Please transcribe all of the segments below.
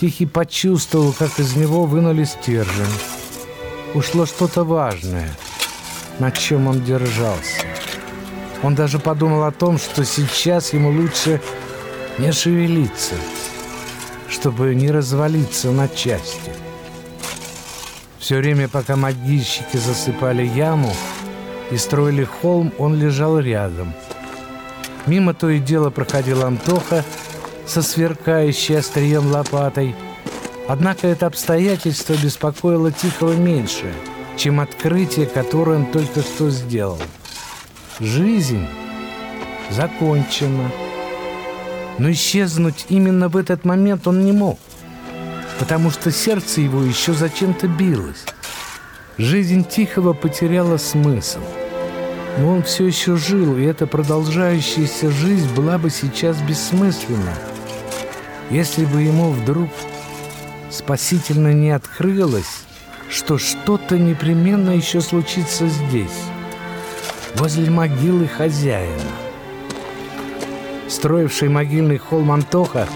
Тихий почувствовал, как из него вынули стержень. Ушло что-то важное, над чем он держался. Он даже подумал о том, что сейчас ему лучше не шевелиться, чтобы не развалиться на части. Все время, пока могильщики засыпали яму и строили холм, он лежал рядом. Мимо то и дело проходил Антоха со сверкающей острием лопатой. Однако это обстоятельство беспокоило Тихого меньше, чем открытие, которое он только что сделал. Жизнь закончена. Но исчезнуть именно в этот момент он не мог, потому что сердце его еще зачем-то билось. Жизнь Тихого потеряла смысл. Но он все еще жил, и эта продолжающаяся жизнь была бы сейчас бессмысленна, если бы ему вдруг спасительно не открылось, что что-то непременно еще случится здесь, возле могилы хозяина. Строивший могильный холм Антоха,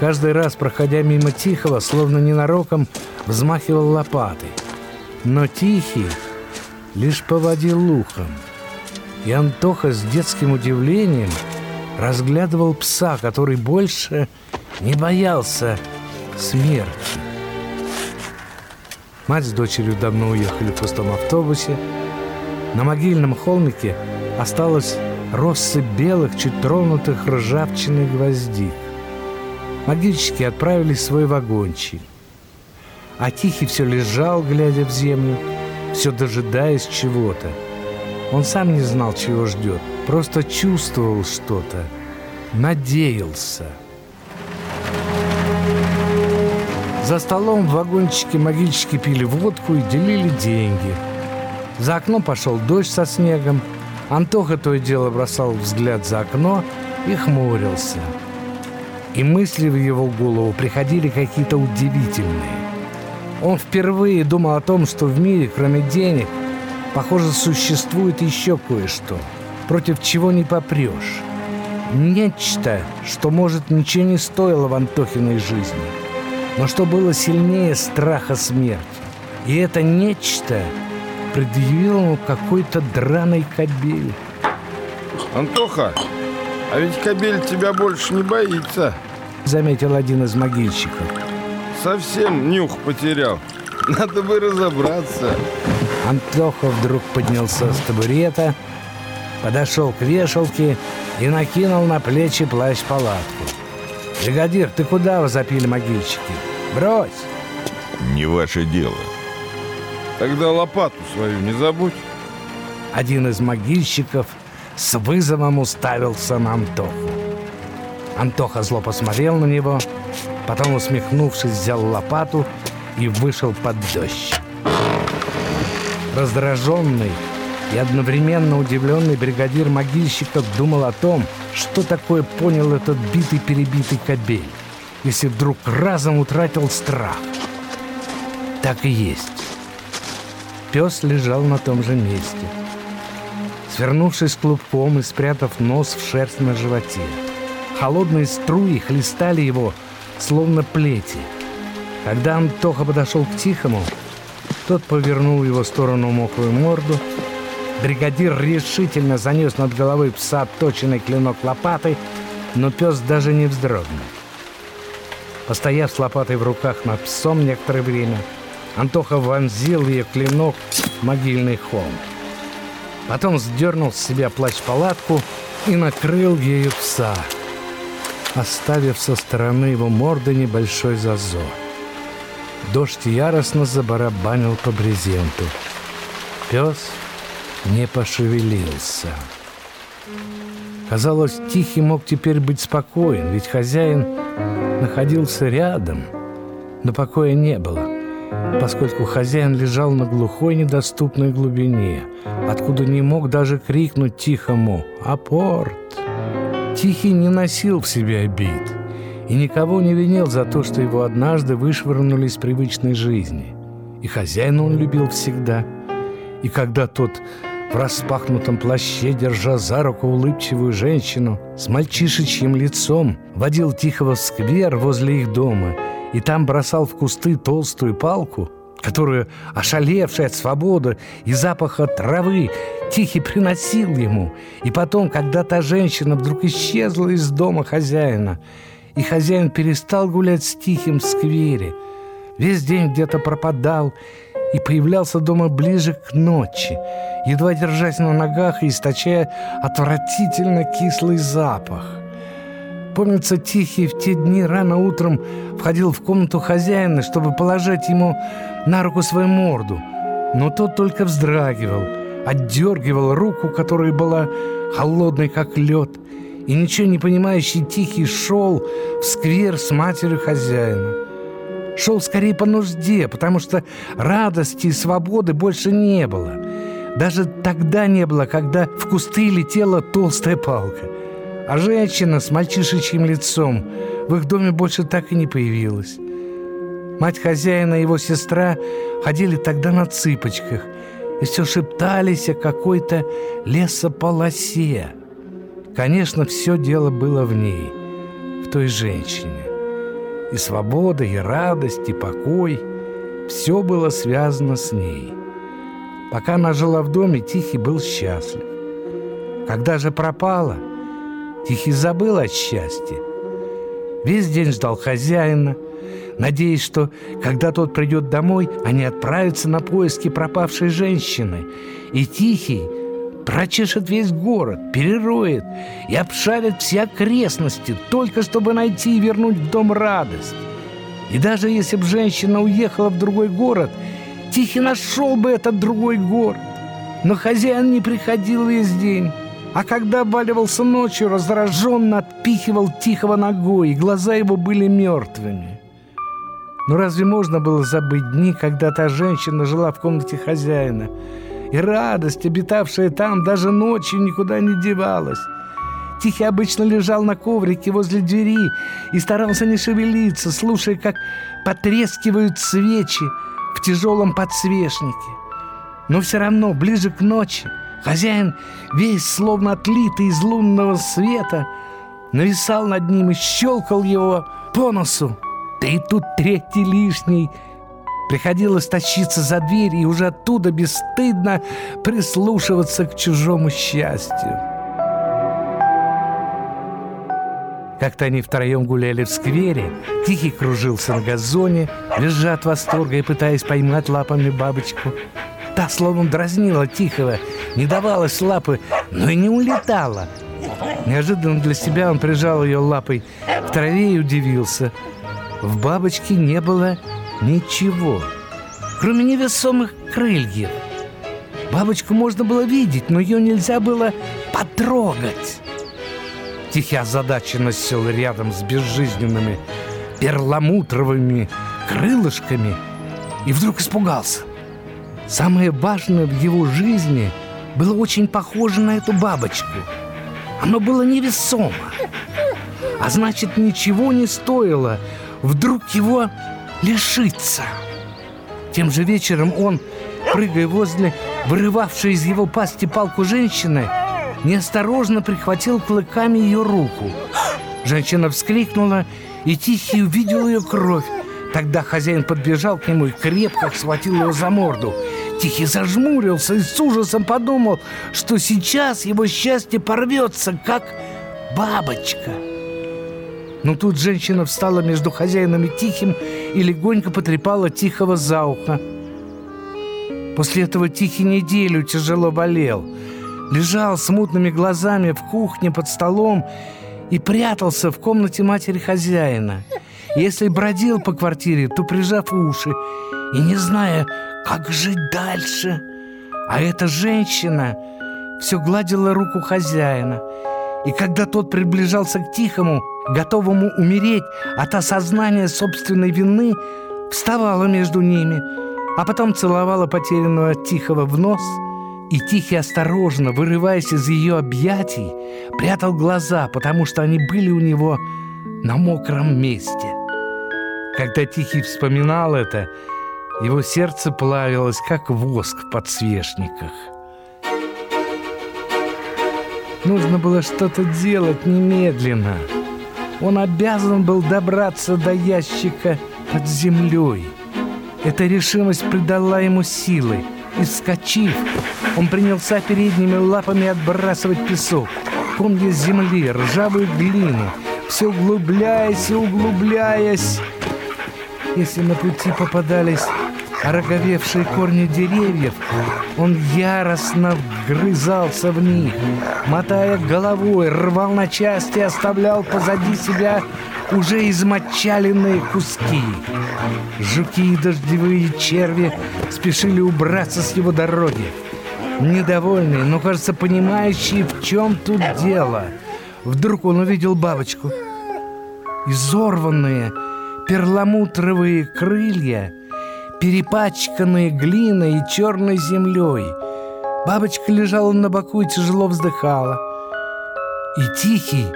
каждый раз, проходя мимо Тихого, словно ненароком, взмахивал лопатой. Но Тихий лишь поводил лухом. И Антоха с детским удивлением разглядывал пса, который больше не боялся смерти. Мать с дочерью давно уехали в пустом автобусе. На могильном холмике осталось россыпь белых, чуть тронутых ржавчиной гвоздик. Могильщики отправились в свой вагончик. А Тихий все лежал, глядя в землю, все дожидаясь чего-то. Он сам не знал, чего ждет, просто чувствовал что-то, надеялся. За столом в вагончике могильщики пили водку и делили деньги. За окном пошел дождь со снегом – Антоха то и дело бросал взгляд за окно и хмурился. И мысли в его голову приходили какие-то удивительные. Он впервые думал о том, что в мире, кроме денег, похоже, существует еще кое-что, против чего не попрешь. Нечто, что, может, ничего не стоило в Антохиной жизни, но что было сильнее страха смерти. И это нечто предъявил ему какой-то драный кобель. Антоха, а ведь кобель тебя больше не боится. Заметил один из могильщиков. Совсем нюх потерял. Надо бы разобраться. Антоха вдруг поднялся с табурета, подошел к вешалке и накинул на плечи плащ-палатку. «Бригадир, ты куда?» — запили могильщики. «Брось!» «Не ваше дело», Тогда лопату свою не забудь. Один из могильщиков с вызовом уставился на Антоху. Антоха зло посмотрел на него, потом, усмехнувшись, взял лопату и вышел под дождь. Раздраженный и одновременно удивленный бригадир могильщиков думал о том, что такое понял этот битый-перебитый кобель, если вдруг разом утратил страх. Так и есть. Пес лежал на том же месте, свернувшись клубком и спрятав нос в шерсть на животе. Холодные струи хлестали его, словно плети. Когда Антоха подошел к Тихому, тот повернул его в сторону мокрую морду. Бригадир решительно занес над головой пса отточенный клинок лопатой, но пес даже не вздрогнул. Постояв с лопатой в руках над псом некоторое время, Антоха вонзил ее клинок в могильный холм. Потом сдернул с себя плащ-палатку и накрыл ею пса, оставив со стороны его морды небольшой зазор. Дождь яростно забарабанил по брезенту. Пес не пошевелился. Казалось, Тихий мог теперь быть спокоен, ведь хозяин находился рядом, но покоя не было поскольку хозяин лежал на глухой недоступной глубине, откуда не мог даже крикнуть тихому «Апорт!». Тихий не носил в себе обид и никого не винил за то, что его однажды вышвырнули из привычной жизни. И хозяина он любил всегда. И когда тот в распахнутом плаще, держа за руку улыбчивую женщину с мальчишечьим лицом, водил Тихого в сквер возле их дома – и там бросал в кусты толстую палку, которую, ошалевший от свободы и запаха травы, Тихий приносил ему. И потом, когда та женщина вдруг исчезла из дома хозяина, и хозяин перестал гулять с Тихим в сквере, весь день где-то пропадал и появлялся дома ближе к ночи, едва держась на ногах и источая отвратительно кислый запах. Помнится, Тихий в те дни рано утром входил в комнату хозяина, чтобы положить ему на руку свою морду, но тот только вздрагивал, отдергивал руку, которая была холодной, как лед, и ничего не понимающий Тихий шел в сквер с матерью хозяина. Шел скорее по нужде, потому что радости и свободы больше не было. Даже тогда не было, когда в кусты летела толстая палка. А женщина с мальчишечьим лицом в их доме больше так и не появилась. Мать хозяина и его сестра ходили тогда на цыпочках и все шептались о какой-то лесополосе. Конечно, все дело было в ней, в той женщине. И свобода, и радость, и покой – все было связано с ней. Пока она жила в доме, Тихий был счастлив. Когда же пропала – Тихий забыл о счастье. Весь день ждал хозяина, надеясь, что, когда тот придет домой, они отправятся на поиски пропавшей женщины. И Тихий прочешет весь город, перероет и обшарит все окрестности, только чтобы найти и вернуть в дом радость. И даже если бы женщина уехала в другой город, Тихий нашел бы этот другой город. Но хозяин не приходил весь день. А когда обваливался ночью, раздраженно отпихивал Тихого ногой, и глаза его были мертвыми. Но разве можно было забыть дни, когда та женщина жила в комнате хозяина? И радость, обитавшая там, даже ночью никуда не девалась. Тихий обычно лежал на коврике возле двери и старался не шевелиться, слушая, как потрескивают свечи в тяжелом подсвечнике. Но все равно, ближе к ночи, Хозяин, весь словно отлитый из лунного света, нависал над ним и щелкал его по носу. Да и тут третий лишний. Приходилось тащиться за дверь и уже оттуда бесстыдно прислушиваться к чужому счастью. Как-то они втроем гуляли в сквере, Тихий кружился на газоне, визжа от восторга и пытаясь поймать лапами бабочку. Та словно дразнила Тихого, не давалась лапы, но и не улетала. Неожиданно для себя он прижал ее лапой к траве и удивился. В бабочке не было ничего, кроме невесомых крыльев. Бабочку можно было видеть, но ее нельзя было потрогать. Тихий озадаченно сел рядом с безжизненными перламутровыми крылышками и вдруг испугался – Самое важное в его жизни было очень похоже на эту бабочку. Оно было невесомо. А значит, ничего не стоило вдруг его лишиться. Тем же вечером он, прыгая возле вырывавшей из его пасти палку женщины, неосторожно прихватил клыками ее руку. Женщина вскрикнула, и Тихий увидел ее кровь. Тогда хозяин подбежал к нему и крепко схватил его за морду – Тихий зажмурился и с ужасом подумал, что сейчас его счастье порвется, как бабочка. Но тут женщина встала между хозяином и Тихим и легонько потрепала Тихого за ухо. После этого Тихий неделю тяжело болел. Лежал с мутными глазами в кухне под столом и прятался в комнате матери хозяина. Если бродил по квартире, то прижав уши и не зная, как жить дальше? А эта женщина все гладила руку хозяина. И когда тот приближался к Тихому, готовому умереть от осознания собственной вины, вставала между ними, а потом целовала потерянного Тихого в нос, и Тихий осторожно, вырываясь из ее объятий, прятал глаза, потому что они были у него на мокром месте. Когда Тихий вспоминал это, его сердце плавилось, как воск в подсвечниках. Нужно было что-то делать немедленно. Он обязан был добраться до ящика под землей. Эта решимость придала ему силы, и, вскочив, он принялся передними лапами отбрасывать песок, комья земли, ржавую глину, все углубляясь и углубляясь. Если на пути попадались ороговевшие корни деревьев, он яростно вгрызался в них, мотая головой, рвал на части, оставлял позади себя уже измочаленные куски. Жуки и дождевые черви спешили убраться с его дороги. Недовольные, но, кажется, понимающие, в чем тут дело. Вдруг он увидел бабочку. Изорванные перламутровые крылья, перепачканные глиной и черной землей. Бабочка лежала на боку и тяжело вздыхала. И Тихий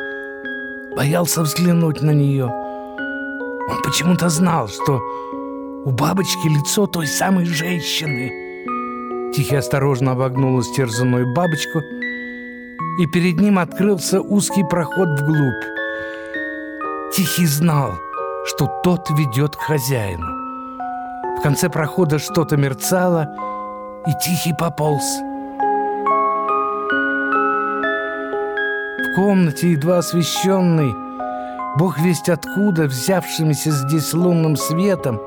боялся взглянуть на нее. Он почему-то знал, что у бабочки лицо той самой женщины. Тихий осторожно обогнул истерзанную бабочку, и перед ним открылся узкий проход вглубь. Тихий знал, что тот ведет к хозяину. В конце прохода что-то мерцало, и Тихий пополз. В комнате, едва освещенной, Бог весть откуда, взявшимися здесь лунным светом,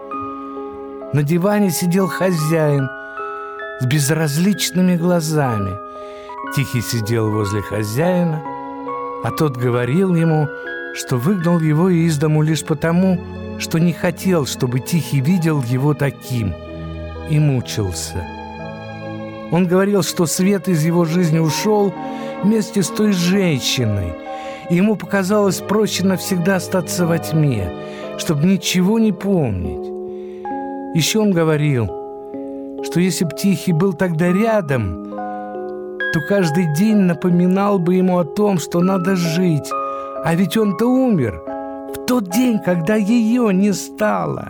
на диване сидел хозяин с безразличными глазами. Тихий сидел возле хозяина, а тот говорил ему, что выгнал его из дому лишь потому, что не хотел, чтобы Тихий видел его таким, и мучился. Он говорил, что свет из его жизни ушел вместе с той женщиной, и ему показалось проще навсегда остаться во тьме, чтобы ничего не помнить. Еще он говорил, что если б Тихий был тогда рядом, то каждый день напоминал бы ему о том, что надо жить, а ведь он-то умер в тот день, когда ее не стало.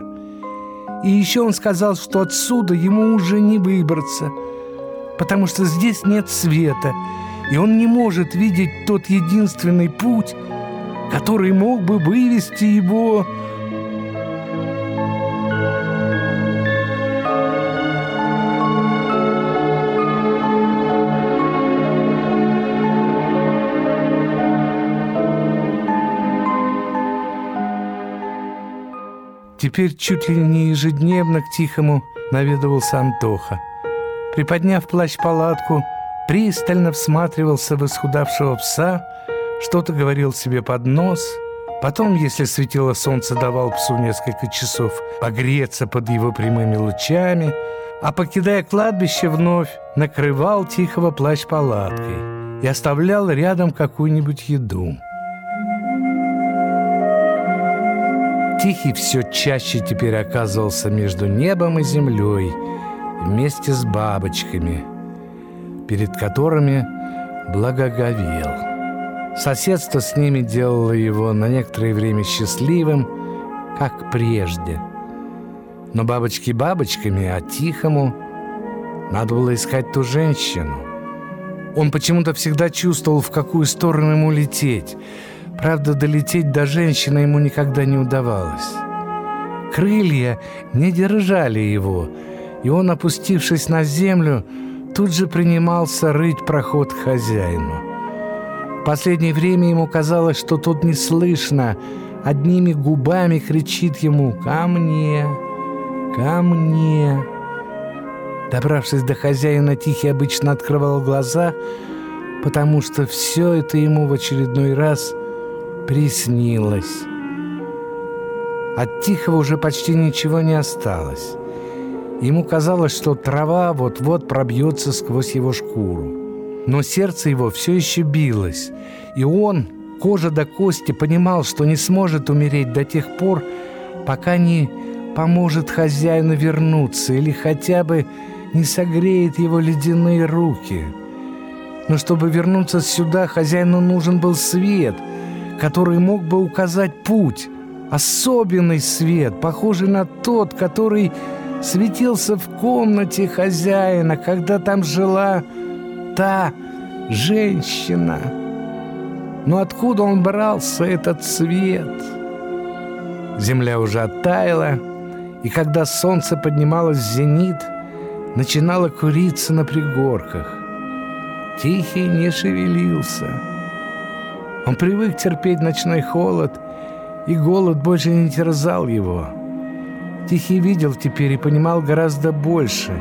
И еще он сказал, что отсюда ему уже не выбраться, потому что здесь нет света, и он не может видеть тот единственный путь, который мог бы вывести его Теперь чуть ли не ежедневно к Тихому наведывался Антоха. Приподняв плащ-палатку, пристально всматривался в исхудавшего пса, что-то говорил себе под нос. Потом, если светило солнце, давал псу несколько часов погреться под его прямыми лучами, а, покидая кладбище, вновь накрывал Тихого плащ-палаткой и оставлял рядом какую-нибудь еду. Тихий все чаще теперь оказывался между небом и землей вместе с бабочками, перед которыми благоговел. Соседство с ними делало его на некоторое время счастливым, как прежде. Но бабочки бабочками, а Тихому надо было искать ту женщину. Он почему-то всегда чувствовал, в какую сторону ему лететь – Правда, долететь до женщины ему никогда не удавалось. Крылья не держали его, и он, опустившись на землю, тут же принимался рыть проход к хозяину. В последнее время ему казалось, что тот неслышно, одними губами кричит ему «Ко мне! Ко мне!». Добравшись до хозяина, Тихий обычно открывал глаза, потому что все это ему в очередной раз – приснилось. От Тихого уже почти ничего не осталось. Ему казалось, что трава вот-вот пробьется сквозь его шкуру. Но сердце его все еще билось, и он, кожа до кости, понимал, что не сможет умереть до тех пор, пока не поможет хозяину вернуться или хотя бы не согреет его ледяные руки. Но чтобы вернуться сюда, хозяину нужен был свет — который мог бы указать путь, особенный свет, похожий на тот, который светился в комнате хозяина, когда там жила та женщина. Но откуда он брался, этот свет? Земля уже оттаяла, и когда солнце поднималось в зенит, начинало куриться на пригорках. Тихий не шевелился. Он привык терпеть ночной холод, и голод больше не терзал его. Тихий видел теперь и понимал гораздо больше.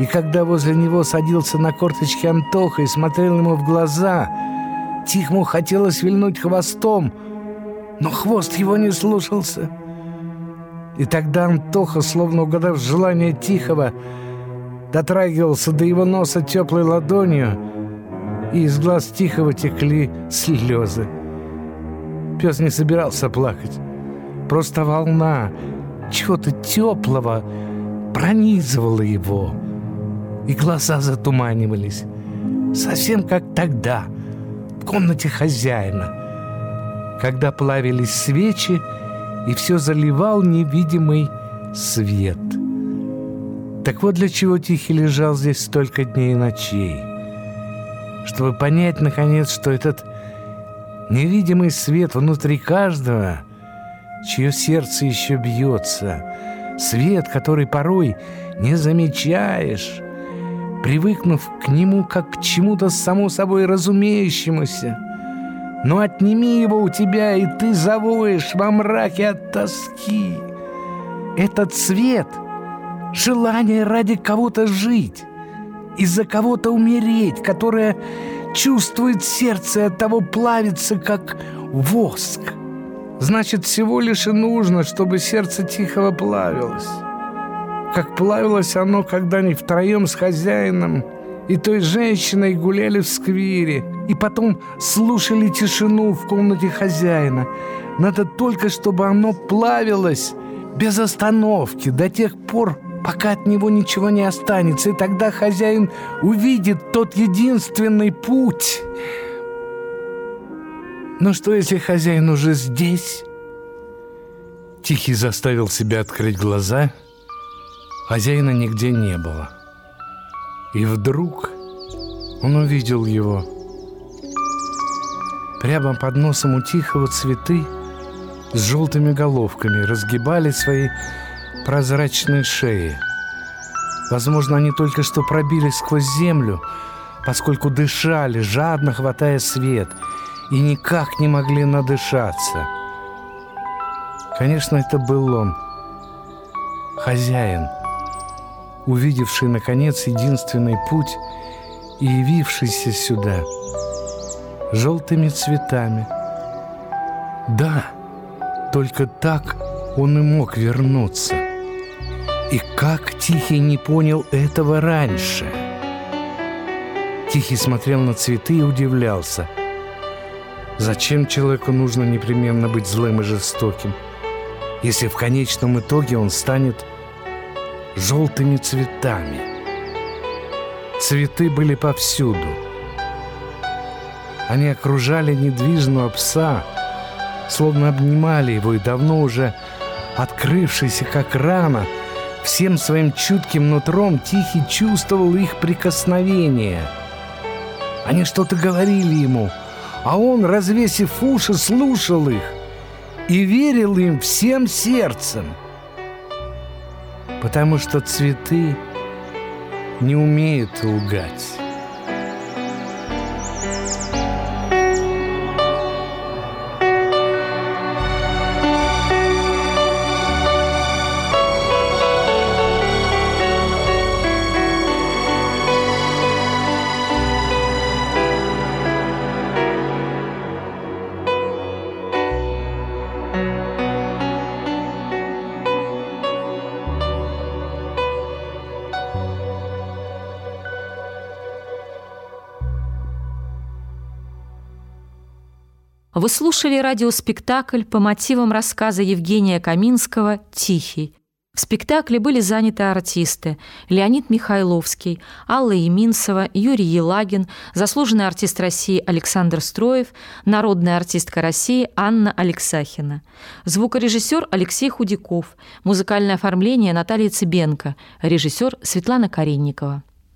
И когда возле него садился на корточки Антоха и смотрел ему в глаза, Тихому хотелось вильнуть хвостом, но хвост его не слушался. И тогда Антоха, словно угадав желание Тихого, дотрагивался до его носа теплой ладонью, и из глаз Тихого текли слезы. Пес не собирался плакать. Просто волна чего-то теплого пронизывала его, и глаза затуманивались, совсем как тогда, в комнате хозяина, когда плавились свечи, и все заливал невидимый свет. Так вот для чего Тихий лежал здесь столько дней и ночей. Чтобы понять, наконец, что этот невидимый свет внутри каждого, чье сердце еще бьется, свет, который порой не замечаешь, привыкнув к нему как к чему-то само собой разумеющемуся. Но отними его у тебя, и ты завоешь во мраке от тоски. Этот свет — желание ради кого-то жить, из-за кого-то умереть, которое чувствует сердце от того плавится, как воск. Значит, всего лишь и нужно, чтобы сердце Тихого плавилось. Как плавилось оно, когда они втроем с хозяином и той женщиной гуляли в сквере, и потом слушали тишину в комнате хозяина. Надо только, чтобы оно плавилось без остановки до тех пор, пока от него ничего не останется, и тогда хозяин увидит тот единственный путь. Но что, если хозяин уже здесь? Тихий заставил себя открыть глаза. Хозяина нигде не было. И вдруг он увидел его. Прямо под носом у Тихого цветы с желтыми головками разгибали свои прозрачные шеи. Возможно, они только что пробились сквозь землю, поскольку дышали, жадно хватая свет, и никак не могли надышаться. Конечно, это был он, хозяин, увидевший, наконец, единственный путь и явившийся сюда желтыми цветами. Да, только так он и мог вернуться. И как Тихий не понял этого раньше? Тихий смотрел на цветы и удивлялся. Зачем человеку нужно непременно быть злым и жестоким, если в конечном итоге он станет желтыми цветами? Цветы были повсюду. Они окружали недвижного пса, словно обнимали его, и давно уже открывшийся, как рана, Всем своим чутким нутром Тихий чувствовал их прикосновение. Они что-то говорили ему, а он, развесив уши, слушал их и верил им всем сердцем. Потому что цветы не умеют лгать. Вы слушали радиоспектакль по мотивам рассказа Евгения Каминского «Тихий». В спектакле были заняты артисты Леонид Михайловский, Алла Еминцева, Юрий Елагин, заслуженный артист России Александр Строев, народная артистка России Анна Алексахина, звукорежиссер Алексей Худяков, музыкальное оформление Наталья Цыбенко, режиссер Светлана Каренникова.